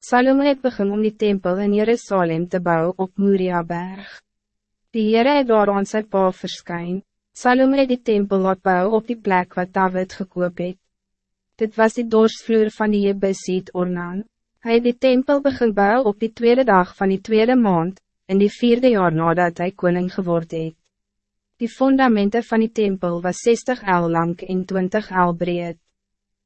Salome het begin om die tempel in Jerusalem te bouwen op Moriaberg. Die Heere het daar aan sy pa verskyn. Salome het die tempel laat bouwen op die plek wat David gekoop het. Dit was die dorsvloer van die Jebusiet Ornan. Hij het die tempel begin bouwen op die tweede dag van die tweede maand, in die vierde jaar nadat hij koning geworden het. Die fundamenten van die tempel was 60 el lang en 20 el breed.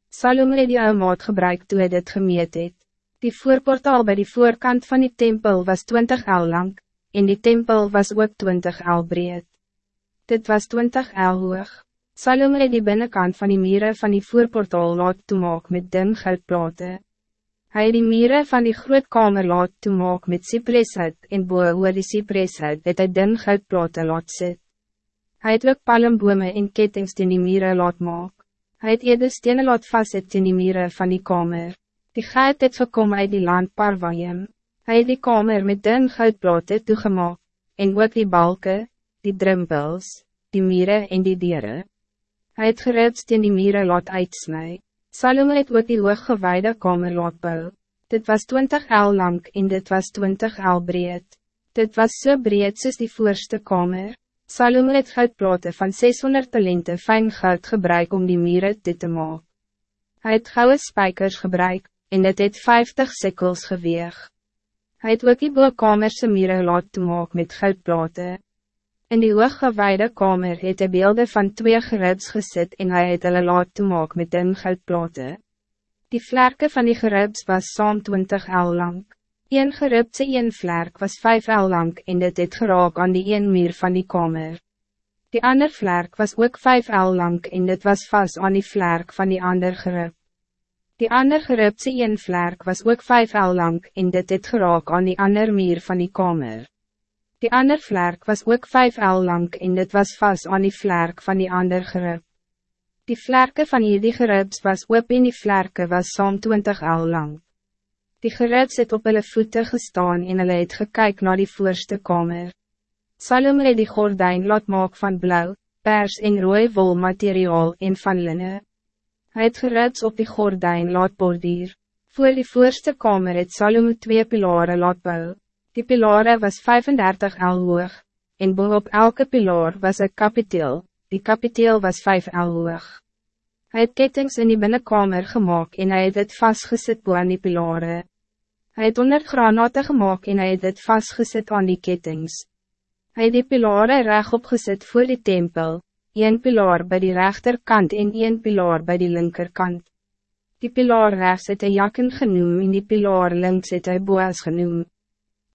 Salome het die ou maat gebruik toe hy dit gemeet het. Die voorportaal bij die voorkant van die tempel was 20 el lang, en die tempel was ook 20 el breed. Dit was 20 el hoog. Salome het die binnenkant van die mieren van die voorportaal laat toemaak met dim goudplate. Hij het die mieren van die groot kamer laat toemaak met cypresshout en boe oor die cypresshout het hy dim goudplate laat sit. Hij het ook palmbome en kettings in die mieren laat maak. Hij het eerder stenen laat vastzet in die mieren van die kamer. Die goud het gekom uit die land Parvayim. Hij het die kamer met dun goudplate toegemaak, en ook die balken, die drumpels, die mieren en die dieren. Hij het geribst in die mieren laat uitsnij. Salome het ook die hooggewaarde kamer laat bou. Dit was 20 el lang en dit was 20 el breed. Dit was so breed soos die voorste kamer. Salome het goudplate van 600 talenten fijn goud gebruik om die mieren dit te maken. Hij het gouden spijkers gebruik, en dit het 50 sikkels geweeg. Hij het ook die boekamerse mire laat toemaak met goudplate. In die hooggewaarde kamer het hy beelde van twee geribs gesit en hij het hulle laat toemaak met dim goudplate. Die vlerke van die geribs was saam 20 el lang. Een geribse een vlerk was 5 el lang en dit het geraak aan die een muur van die kamer. Die ander vlerk was ook 5 el lang en dit was vast aan die vlerk van die ander gerib. Die ander gerupse een vlerk was ook vijf el lang en dit het geraak aan die ander muur van die kamer. Die ander vlerk was ook vijf el lang en dit was vast aan die vlerk van die ander gerup. Die vlerke van hierdie gerups was ook en die vlerke was saam 20 el lang. Die gerups het op hulle voete gestaan en hulle het gekyk naar die voorste kamer. Salome het die gordijn laat maak van blauw, pers en rooi wol materiaal en van linnen. Hij het geruts op die gordijn laat bordier. Voor die voorste kamer het Salome twee pilaren laat bou. Die pilaren was 35 el hoog, en bovenop elke pilaar was een kapiteel, die kapiteel was 5 el hoog. Hij het kettings in die binnenkamer gemaakt en hij het het vastgezet bo aan die pilaren. Hij het onder granate gemaakt en hij het het vastgezet aan die kettings. Hij het die pilaren recht opgezet voor die tempel, een pilaar bij die rechterkant en een pilaar bij die linkerkant. Die pilaar rechts het hy Jakken genoem en die pilaar links het hy Boas genoem.